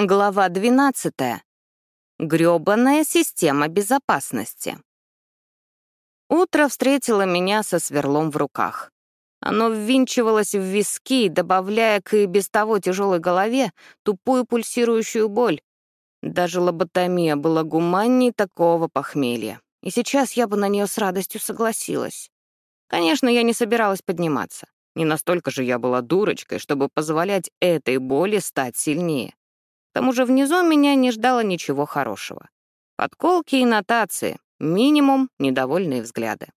Глава 12. Грёбаная система безопасности. Утро встретило меня со сверлом в руках. Оно ввинчивалось в виски, добавляя к и без того тяжелой голове тупую пульсирующую боль. Даже лоботомия была гуманней такого похмелья. И сейчас я бы на нее с радостью согласилась. Конечно, я не собиралась подниматься. Не настолько же я была дурочкой, чтобы позволять этой боли стать сильнее. Тому же внизу меня не ждало ничего хорошего. Подколки и нотации, минимум недовольные взгляды.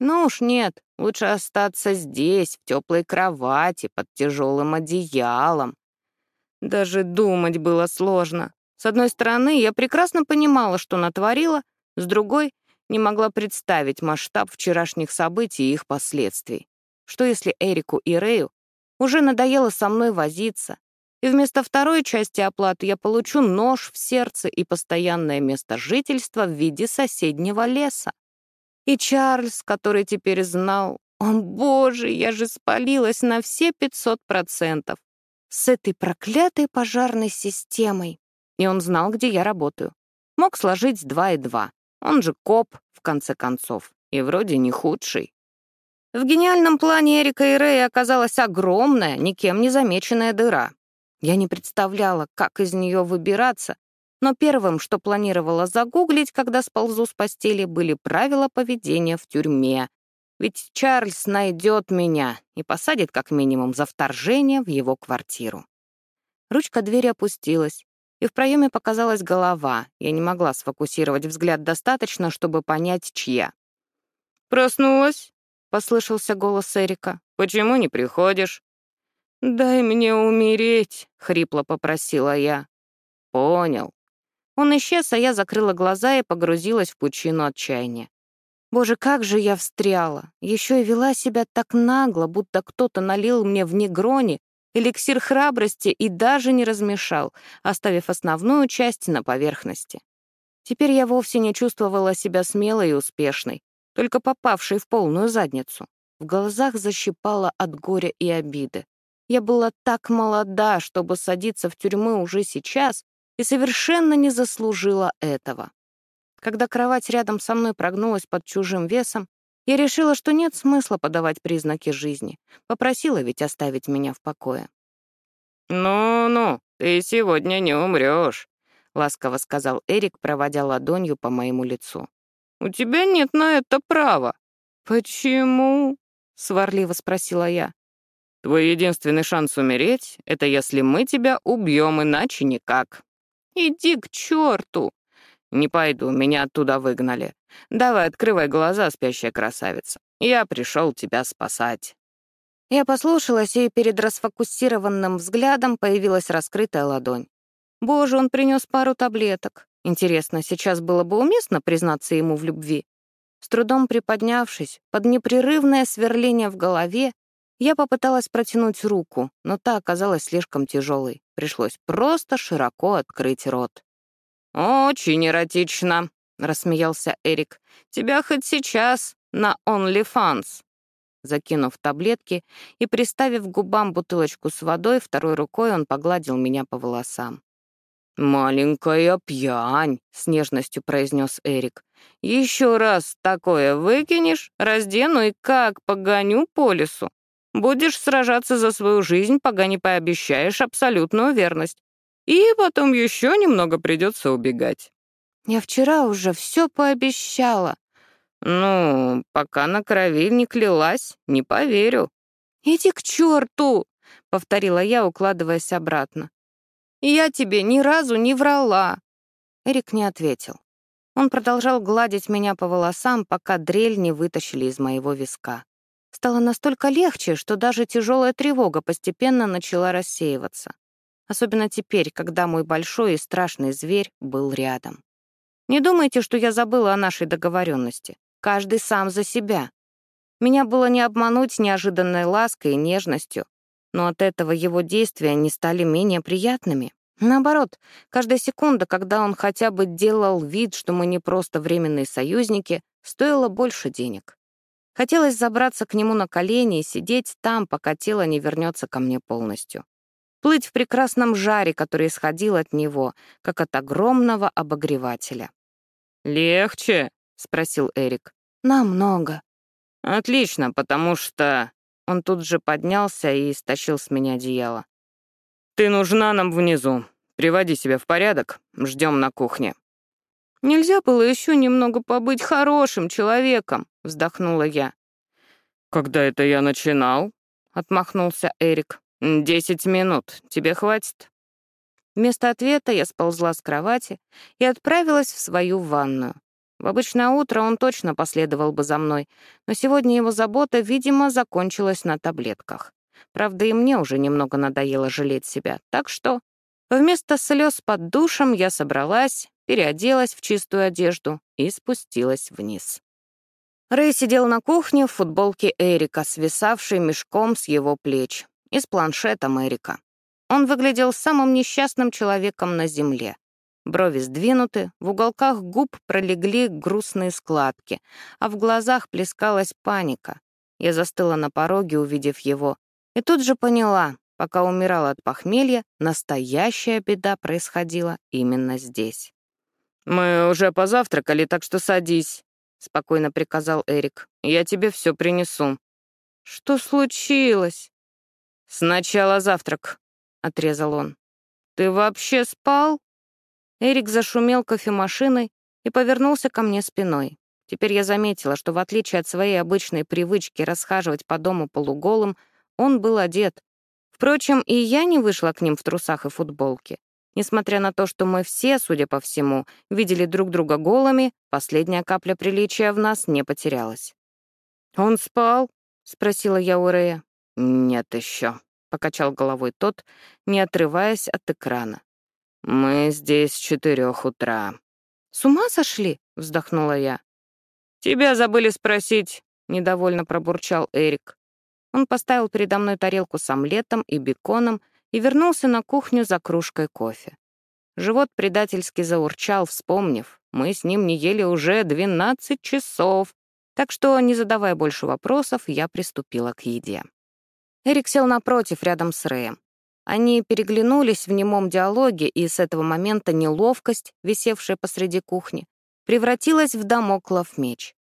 Ну уж нет, лучше остаться здесь, в теплой кровати, под тяжелым одеялом. Даже думать было сложно. С одной стороны, я прекрасно понимала, что натворила, с другой — не могла представить масштаб вчерашних событий и их последствий. Что если Эрику и Рэю уже надоело со мной возиться, и вместо второй части оплаты я получу нож в сердце и постоянное место жительства в виде соседнего леса. И Чарльз, который теперь знал, он, боже, я же спалилась на все 500% с этой проклятой пожарной системой. И он знал, где я работаю. Мог сложить два и два. Он же коп, в конце концов, и вроде не худший. В гениальном плане Эрика и Рэя оказалась огромная, никем не замеченная дыра. Я не представляла, как из нее выбираться, но первым, что планировала загуглить, когда сползу с постели, были правила поведения в тюрьме. Ведь Чарльз найдет меня и посадит как минимум за вторжение в его квартиру. Ручка двери опустилась, и в проеме показалась голова. Я не могла сфокусировать взгляд достаточно, чтобы понять, чья. «Проснулась?» — послышался голос Эрика. «Почему не приходишь?» «Дай мне умереть», — хрипло попросила я. «Понял». Он исчез, а я закрыла глаза и погрузилась в пучину отчаяния. Боже, как же я встряла! Еще и вела себя так нагло, будто кто-то налил мне в негроне эликсир храбрости и даже не размешал, оставив основную часть на поверхности. Теперь я вовсе не чувствовала себя смелой и успешной, только попавшей в полную задницу. В глазах защипала от горя и обиды. Я была так молода, чтобы садиться в тюрьму уже сейчас, и совершенно не заслужила этого. Когда кровать рядом со мной прогнулась под чужим весом, я решила, что нет смысла подавать признаки жизни. Попросила ведь оставить меня в покое. «Ну-ну, ты сегодня не умрешь», — ласково сказал Эрик, проводя ладонью по моему лицу. «У тебя нет на это права». «Почему?» — сварливо спросила я. Твой единственный шанс умереть — это если мы тебя убьем, иначе никак. Иди к черту! Не пойду, меня оттуда выгнали. Давай, открывай глаза, спящая красавица. Я пришел тебя спасать. Я послушалась, и перед расфокусированным взглядом появилась раскрытая ладонь. Боже, он принес пару таблеток. Интересно, сейчас было бы уместно признаться ему в любви? С трудом приподнявшись, под непрерывное сверление в голове, я попыталась протянуть руку, но та оказалась слишком тяжелой. Пришлось просто широко открыть рот. «Очень эротично», — рассмеялся Эрик. «Тебя хоть сейчас на OnlyFans». Закинув таблетки и приставив к губам бутылочку с водой, второй рукой он погладил меня по волосам. «Маленькая пьянь», — с нежностью произнес Эрик. «Еще раз такое выкинешь, раздену и как погоню по лесу. Будешь сражаться за свою жизнь, пока не пообещаешь абсолютную верность. И потом еще немного придется убегать. Я вчера уже все пообещала. Ну, пока на крови не клялась, не поверю. Иди к черту, повторила я, укладываясь обратно. Я тебе ни разу не врала. Эрик не ответил. Он продолжал гладить меня по волосам, пока дрель не вытащили из моего виска. Стало настолько легче, что даже тяжелая тревога постепенно начала рассеиваться. Особенно теперь, когда мой большой и страшный зверь был рядом. Не думайте, что я забыла о нашей договоренности. Каждый сам за себя. Меня было не обмануть неожиданной лаской и нежностью, но от этого его действия не стали менее приятными. Наоборот, каждая секунда, когда он хотя бы делал вид, что мы не просто временные союзники, стоила больше денег. Хотелось забраться к нему на колени и сидеть там, пока тело не вернется ко мне полностью. плыть в прекрасном жаре, который исходил от него, как от огромного обогревателя. «Легче?» — спросил Эрик. «Намного». «Отлично, потому что...» Он тут же поднялся и стащил с меня одеяло. «Ты нужна нам внизу. Приводи себя в порядок. Ждем на кухне». «Нельзя было еще немного побыть хорошим человеком», — вздохнула я. «Когда это я начинал?» — отмахнулся Эрик. «Десять минут. Тебе хватит?» Вместо ответа я сползла с кровати и отправилась в свою ванную. В обычное утро он точно последовал бы за мной, но сегодня его забота, видимо, закончилась на таблетках. Правда, и мне уже немного надоело жалеть себя, так что вместо слез под душем я собралась, переоделась в чистую одежду и спустилась вниз. Рэй сидел на кухне в футболке Эрика, свисавшей мешком с его плеч и с планшетом Эрика. Он выглядел самым несчастным человеком на Земле. Брови сдвинуты, в уголках губ пролегли грустные складки, а в глазах плескалась паника. Я застыла на пороге, увидев его, и тут же поняла, пока умирала от похмелья, настоящая беда происходила именно здесь. «Мы уже позавтракали, так что садись», — спокойно приказал Эрик. «Я тебе все принесу». «Что случилось?» «Сначала завтрак», — отрезал он. «Ты вообще спал?» Эрик зашумел кофемашиной и повернулся ко мне спиной. Теперь я заметила, что в отличие от своей обычной привычки расхаживать по дому полуголым, он был одет. Впрочем, и я не вышла к ним в трусах и футболке. Несмотря на то, что мы все, судя по всему, видели друг друга голыми, последняя капля приличия в нас не потерялась. «Он спал?» — спросила я у Рэя. «Нет еще», — покачал головой тот, не отрываясь от экрана. «Мы здесь с четырех утра». «С ума сошли?» — вздохнула я. «Тебя забыли спросить», — недовольно пробурчал Эрик. Он поставил передо мной тарелку с омлетом и беконом и вернулся на кухню за кружкой кофе. Живот предательски заурчал, вспомнив, мы с ним не ели уже 12 часов, так что, не задавая больше вопросов, я приступила к еде. Эрик сел напротив, рядом с Рэем. Они переглянулись в немом диалоге, и с этого момента неловкость, висевшая посреди кухни, превратилась в домоклов меч.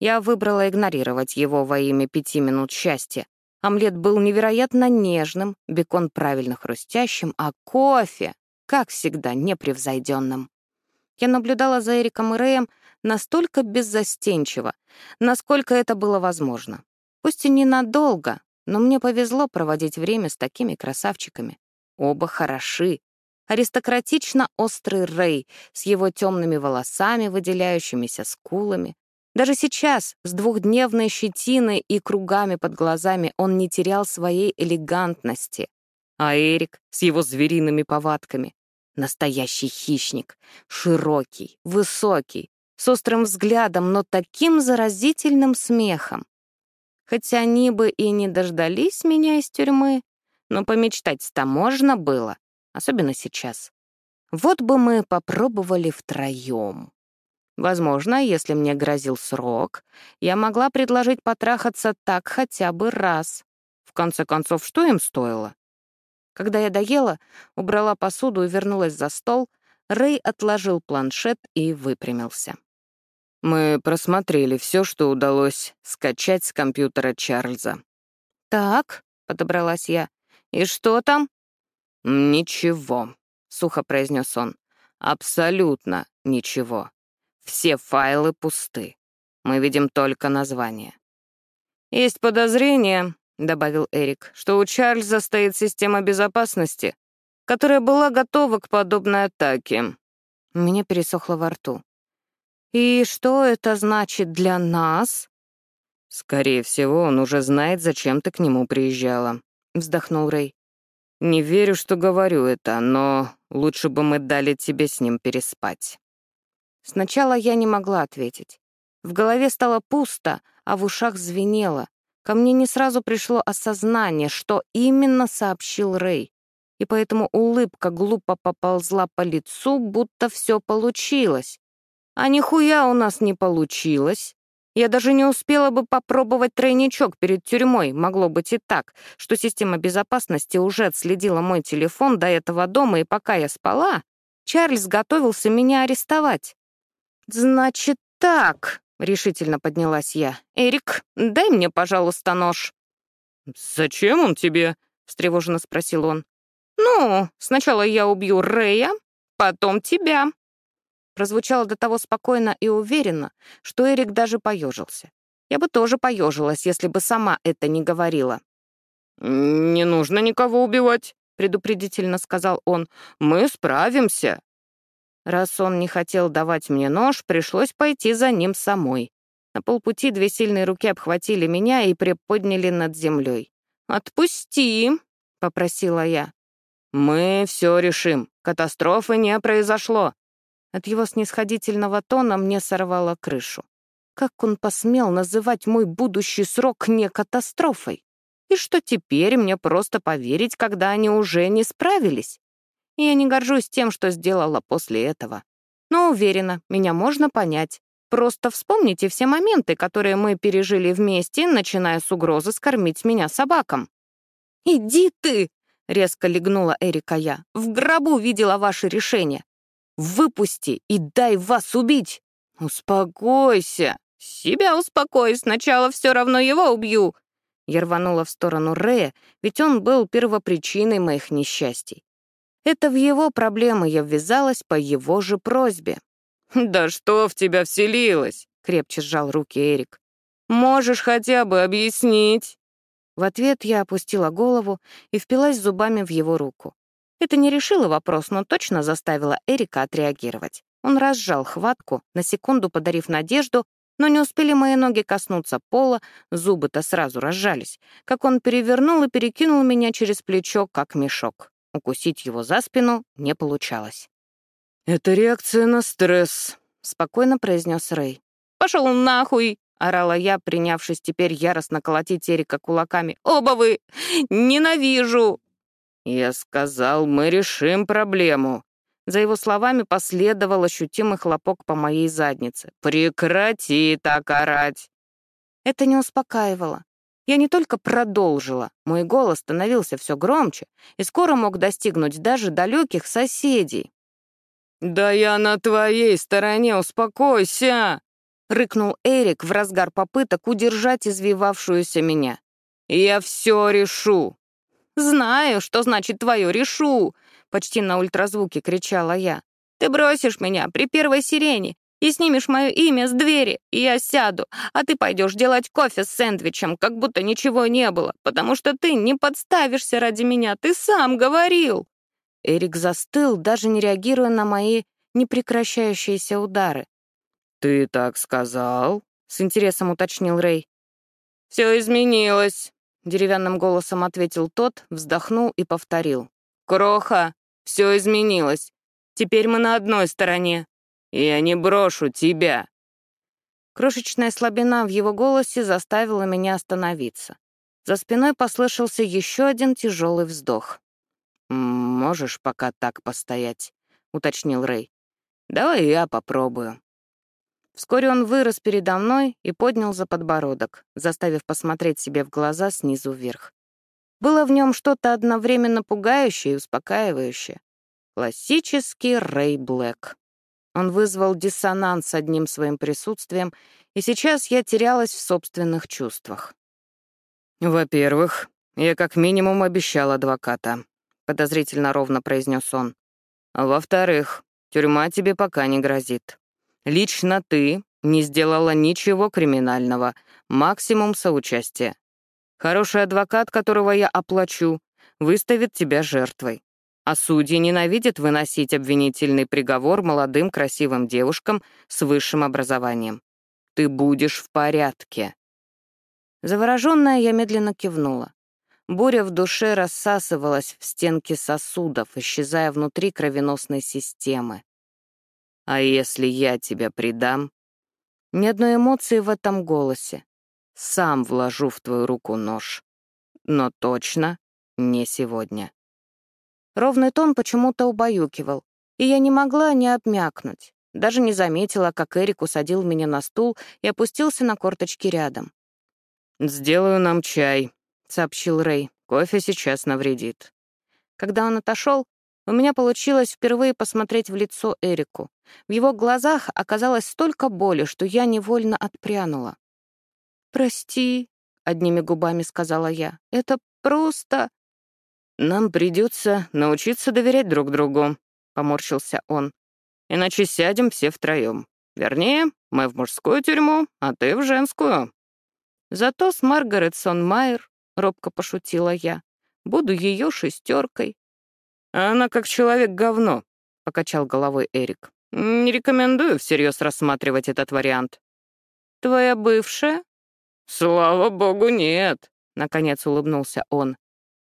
Я выбрала игнорировать его во имя пяти минут счастья, Омлет был невероятно нежным, бекон правильно хрустящим, а кофе, как всегда, непревзойденным. Я наблюдала за Эриком и Рэем настолько беззастенчиво, насколько это было возможно. Пусть и ненадолго, но мне повезло проводить время с такими красавчиками. Оба хороши. Аристократично острый Рэй с его темными волосами, выделяющимися скулами, даже сейчас, с двухдневной щетиной и кругами под глазами, он не терял своей элегантности. А Эрик с его звериными повадками — настоящий хищник, широкий, высокий, с острым взглядом, но таким заразительным смехом. Хотя они бы и не дождались меня из тюрьмы, но помечтать-то можно было, особенно сейчас. Вот бы мы попробовали втроем. Возможно, если мне грозил срок, я могла предложить потрахаться так хотя бы раз. В конце концов, что им стоило? Когда я доела, убрала посуду и вернулась за стол, Рэй отложил планшет и выпрямился. «Мы просмотрели все, что удалось скачать с компьютера Чарльза». «Так», — подобралась я, — «и что там?» «Ничего», — сухо произнес он. «Абсолютно ничего. Все файлы пусты. Мы видим только название. «Есть подозрение», — добавил Эрик, «что у Чарльза стоит система безопасности, которая была готова к подобной атаке». Мне пересохло во рту. «И что это значит для нас?» «Скорее всего, он уже знает, зачем ты к нему приезжала», — вздохнул Рэй. «Не верю, что говорю это, но лучше бы мы дали тебе с ним переспать». Сначала я не могла ответить. В голове стало пусто, а в ушах звенело. Ко мне не сразу пришло осознание, что именно сообщил Рэй. И поэтому улыбка глупо поползла по лицу, будто все получилось. А нихуя у нас не получилось. Я даже не успела бы попробовать тройничок перед тюрьмой. Могло быть и так, что система безопасности уже отследила мой телефон до этого дома, и пока я спала, Чарльз готовился меня арестовать. «Значит так», — решительно поднялась я. «Эрик, дай мне, пожалуйста, нож». «Зачем он тебе?» — встревоженно спросил он. «Ну, сначала я убью Рэя, потом тебя». Прозвучало до того спокойно и уверенно, что Эрик даже поежился. Я бы тоже поежилась, если бы сама это не говорила. «Не нужно никого убивать», — предупредительно сказал он. «Мы справимся». Раз он не хотел давать мне нож, пришлось пойти за ним самой. На полпути две сильные руки обхватили меня и приподняли над землей. «Отпусти», — попросила я. «Мы все решим. Катастрофы не произошло». От его снисходительного тона мне сорвало крышу. Как он посмел называть мой будущий срок не катастрофой? И что теперь мне просто поверить, когда они уже не справились? Я не горжусь тем, что сделала после этого. Но уверена, меня можно понять. Просто вспомните все моменты, которые мы пережили вместе, начиная с угрозы скормить меня собакам. «Иди ты!» — резко легнула Эрика я. «В гробу видела ваше решение. Выпусти и дай вас убить!» «Успокойся! Себя успокой, сначала все равно его убью!» Я рванула в сторону Рэя, ведь он был первопричиной моих несчастий. Это в его проблемы я ввязалась по его же просьбе. «Да что в тебя вселилось?» — крепче сжал руки Эрик. «Можешь хотя бы объяснить?» В ответ я опустила голову и впилась зубами в его руку. Это не решило вопрос, но точно заставило Эрика отреагировать. Он разжал хватку, на секунду подарив надежду, но не успели мои ноги коснуться пола, зубы-то сразу разжались, как он перевернул и перекинул меня через плечо, как мешок. Укусить его за спину не получалось. «Это реакция на стресс», — спокойно произнес Рэй. «Пошел нахуй!» — орала я, принявшись теперь яростно колотить Эрика кулаками. «Оба вы! Ненавижу!» «Я сказал, мы решим проблему». За его словами последовал ощутимый хлопок по моей заднице. «Прекрати так орать!» Это не успокаивало. Я не только продолжила, мой голос становился все громче и скоро мог достигнуть даже далеких соседей. «Да я на твоей стороне, успокойся!» — рыкнул Эрик в разгар попыток удержать извивавшуюся меня. «Я все решу!» «Знаю, что значит твое решу!» — почти на ультразвуке кричала я. «Ты бросишь меня при первой сирене и снимешь мое имя с двери, и я сяду, а ты пойдешь делать кофе с сэндвичем, как будто ничего не было, потому что ты не подставишься ради меня, ты сам говорил!» Эрик застыл, даже не реагируя на мои непрекращающиеся удары. «Ты так сказал?» — с интересом уточнил Рэй. «Все изменилось», — деревянным голосом ответил тот, вздохнул и повторил. «Кроха, все изменилось. Теперь мы на одной стороне. Я не брошу тебя». Крошечная слабина в его голосе заставила меня остановиться. За спиной послышался еще один тяжелый вздох. «Можешь пока так постоять», — уточнил Рэй. «Давай я попробую». Вскоре он вырос передо мной и поднял за подбородок, заставив посмотреть себе в глаза снизу вверх. Было в нем что-то одновременно пугающее и успокаивающее. Классический Рэй Блэк. Он вызвал диссонанс одним своим присутствием, и сейчас я терялась в собственных чувствах. «Во-первых, я как минимум обещал адвоката», — подозрительно ровно произнес он. «Во-вторых, тюрьма тебе пока не грозит. Лично ты не сделала ничего криминального, максимум соучастия. Хороший адвокат, которого я оплачу, выставит тебя жертвой. А судьи ненавидят выносить обвинительный приговор молодым красивым девушкам с высшим образованием. Ты будешь в порядке. Завороженная, я медленно кивнула. Буря в душе рассасывалась в стенки сосудов, исчезая внутри кровеносной системы. А если я тебя предам? Ни одной эмоции в этом голосе. Сам вложу в твою руку нож. Но точно не сегодня. Ровный тон почему-то убаюкивал, и я не могла не обмякнуть. Даже не заметила, как Эрик усадил меня на стул и опустился на корточки рядом. «Сделаю нам чай», — сообщил Рэй. «Кофе сейчас навредит». Когда он отошел, у меня получилось впервые посмотреть в лицо Эрику. В его глазах оказалось столько боли, что я невольно отпрянула. «Прости», — одними губами сказала я, — «это просто...» «Нам придется научиться доверять друг другу», — поморщился он. «Иначе сядем все втроем. Вернее, мы в мужскую тюрьму, а ты в женскую». «Зато с Маргарет Сонмайер», — робко пошутила я, — «буду ее шестеркой». «Она как человек говно», — покачал головой Эрик. «Не рекомендую всерьез рассматривать этот вариант». «Твоя бывшая?» «Слава богу, нет», — наконец улыбнулся он.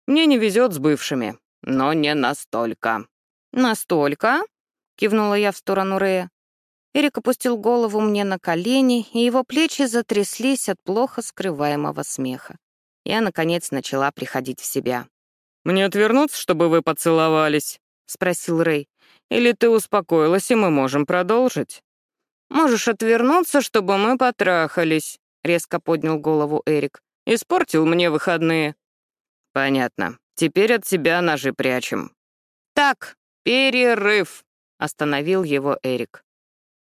«Мне не везет с бывшими, но не настолько». «Настолько?» — кивнула я в сторону Рея. Эрик опустил голову мне на колени, и его плечи затряслись от плохо скрываемого смеха. Я, наконец, начала приходить в себя. «Мне отвернуться, чтобы вы поцеловались?» — спросил Рэй. «Или ты успокоилась, и мы можем продолжить?» «Можешь отвернуться, чтобы мы потрахались», — резко поднял голову Эрик. «Испортил мне выходные». «Понятно. Теперь от себя ножи прячем». «Так, перерыв», — остановил его Эрик.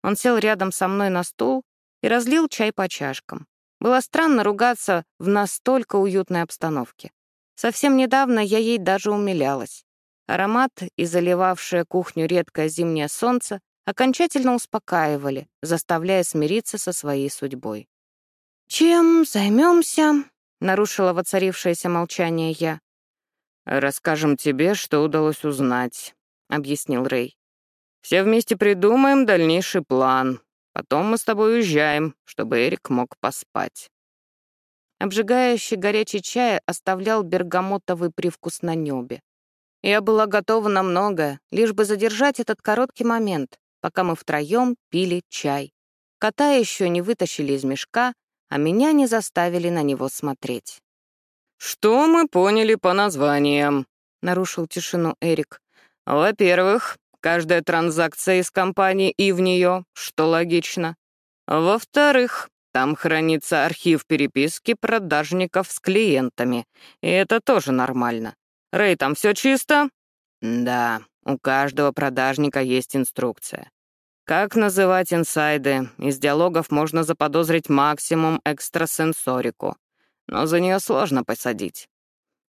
Он сел рядом со мной на стул и разлил чай по чашкам. Было странно ругаться в настолько уютной обстановке. Совсем недавно я ей даже умилялась. Аромат и заливавшее кухню редкое зимнее солнце окончательно успокаивали, заставляя смириться со своей судьбой. «Чем займемся?» — нарушила воцарившееся молчание я. «Расскажем тебе, что удалось узнать», — объяснил Рэй. «Все вместе придумаем дальнейший план. Потом мы с тобой уезжаем, чтобы Эрик мог поспать». Обжигающий горячий чай оставлял бергамотовый привкус на небе. Я была готова на многое, лишь бы задержать этот короткий момент, пока мы втроем пили чай. Кота еще не вытащили из мешка, а меня не заставили на него смотреть. «Что мы поняли по названиям?» — нарушил тишину Эрик. «Во-первых, каждая транзакция из компании и в нее, что логично. Во-вторых, там хранится архив переписки продажников с клиентами, и это тоже нормально. Рэй, там все чисто? Да, у каждого продажника есть инструкция. Как называть инсайды? Из диалогов можно заподозрить максимум экстрасенсорику, но за нее сложно посадить.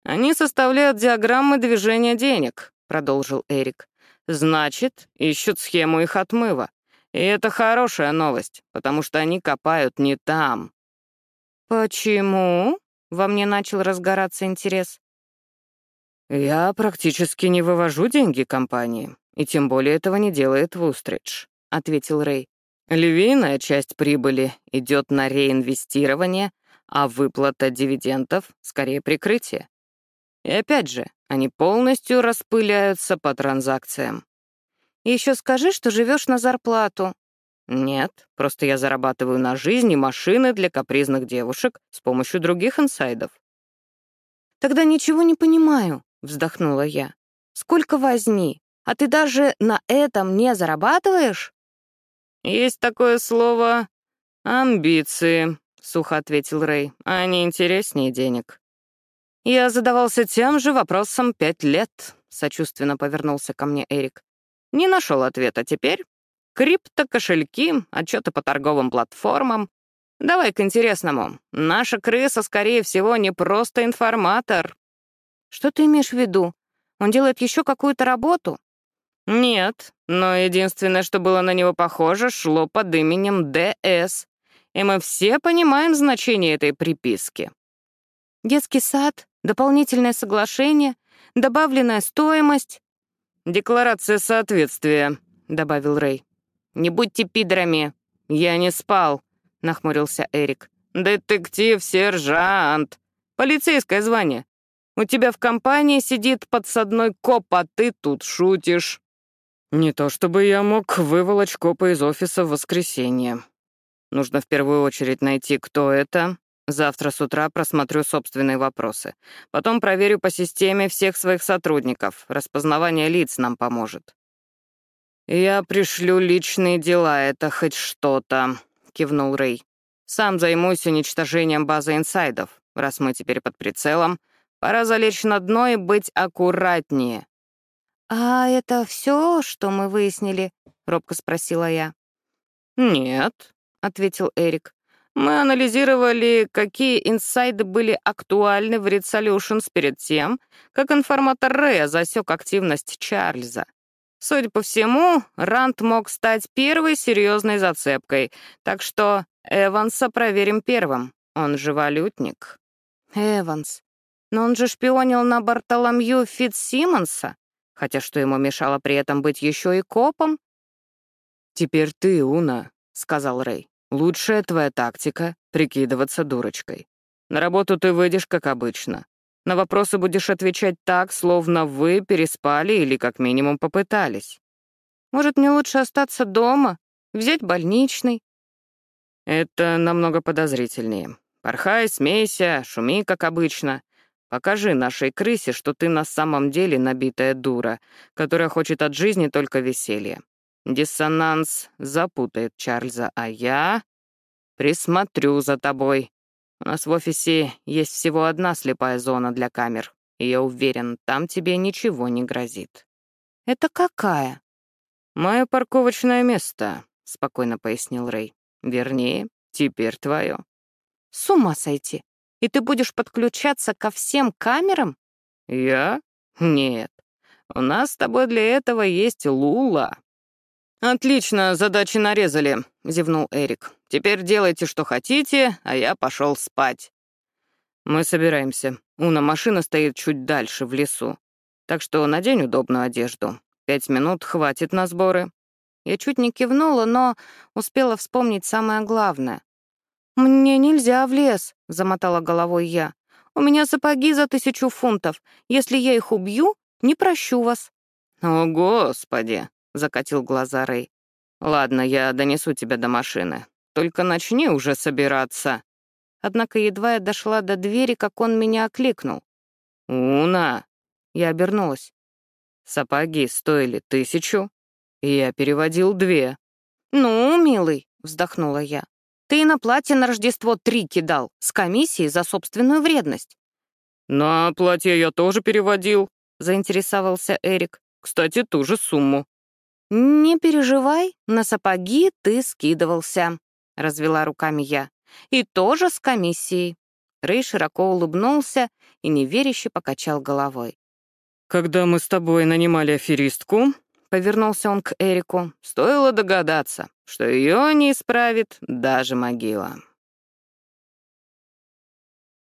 Они составляют диаграммы движения денег, продолжил Эрик. Значит, ищут схему их отмыва. И это хорошая новость, потому что они копают не там. «Почему?» — во мне начал разгораться интерес. «Я практически не вывожу деньги компании, и тем более этого не делает Вустридж», — ответил Рэй. «Львиная часть прибыли идет на реинвестирование, а выплата дивидендов — скорее прикрытие. И опять же, они полностью распыляются по транзакциям. Еще скажи, что живешь на зарплату». «Нет, просто я зарабатываю на жизнь и машины для капризных девушек с помощью других инсайдов». «Тогда ничего не понимаю», — вздохнула я. «Сколько возни? А ты даже на этом не зарабатываешь?» «Есть такое слово «амбиции», — сухо ответил Рэй. «Они интереснее денег». «Я задавался тем же вопросом пять лет», — сочувственно повернулся ко мне Эрик. Не нашел ответа теперь. Криптокошельки, отчеты по торговым платформам. Давай к интересному. Наша крыса, скорее всего, не просто информатор. Что ты имеешь в виду? Он делает еще какую-то работу? Нет, но единственное, что было на него похоже, шло под именем ДС. И мы все понимаем значение этой приписки. Детский сад, дополнительное соглашение, добавленная стоимость. «Декларация соответствия», — добавил Рэй. «Не будьте пидрами. Я не спал», — нахмурился Эрик. «Детектив-сержант. Полицейское звание. У тебя в компании сидит подсадной коп, а ты тут шутишь». «Не то чтобы я мог выволочь копа из офиса в воскресенье. Нужно в первую очередь найти, кто это, Завтра с утра просмотрю собственные вопросы. Потом проверю по системе всех своих сотрудников. Распознавание лиц нам поможет. «Я пришлю личные дела, это хоть что-то», — кивнул Рэй. «Сам займусь уничтожением базы инсайдов. Раз мы теперь под прицелом, пора залечь на дно и быть аккуратнее». «А это все, что мы выяснили?» — робко спросила я. «Нет», — ответил Эрик. «Мы анализировали, какие инсайды были актуальны в Red Solutions перед тем, как информатор Рэя засек активность Чарльза. Судя по всему, Рант мог стать первой серьезной зацепкой, так что Эванса проверим первым. Он же валютник». «Эванс. Но он же шпионил на Бартоломью Фитцсимонса, хотя что ему мешало при этом быть еще и копом?» «Теперь ты, Уна», — сказал Рэй. «Лучшая твоя тактика — прикидываться дурочкой. На работу ты выйдешь, как обычно. На вопросы будешь отвечать так, словно вы переспали или как минимум попытались. Может, мне лучше остаться дома, взять больничный?» «Это намного подозрительнее. Порхай, смейся, шуми, как обычно. Покажи нашей крысе, что ты на самом деле набитая дура, которая хочет от жизни только веселья. Диссонанс запутает Чарльза, а я присмотрю за тобой. У нас в офисе есть всего одна слепая зона для камер, и я уверен, там тебе ничего не грозит». «Это какая?» «Мое парковочное место», — спокойно пояснил Рэй. «Вернее, теперь твое». «С ума сойти! И ты будешь подключаться ко всем камерам?» «Я? Нет. У нас с тобой для этого есть Лула». «Отлично, задачи нарезали», — зевнул Эрик. «Теперь делайте, что хотите, а я пошел спать». «Мы собираемся. Уна машина стоит чуть дальше, в лесу. Так что надень удобную одежду. Пять минут хватит на сборы». Я чуть не кивнула, но успела вспомнить самое главное. «Мне нельзя в лес», — замотала головой я. «У меня сапоги за тысячу фунтов. Если я их убью, не прощу вас». «О, Господи!» — закатил глаза Рэй. «Ладно, я донесу тебя до машины. Только начни уже собираться». Однако едва я дошла до двери, как он меня окликнул. «Уна!» Я обернулась. «Сапоги стоили тысячу, и я переводил две». «Ну, милый», — вздохнула я, «ты и на платье на Рождество три кидал, с комиссией за собственную вредность». «На платье я тоже переводил», — заинтересовался Эрик. «Кстати, ту же сумму». «Не переживай, на сапоги ты скидывался», — развела руками я. «И тоже с комиссией». Рэй широко улыбнулся и неверяще покачал головой. «Когда мы с тобой нанимали аферистку», — повернулся он к Эрику, «стоило догадаться, что ее не исправит даже могила».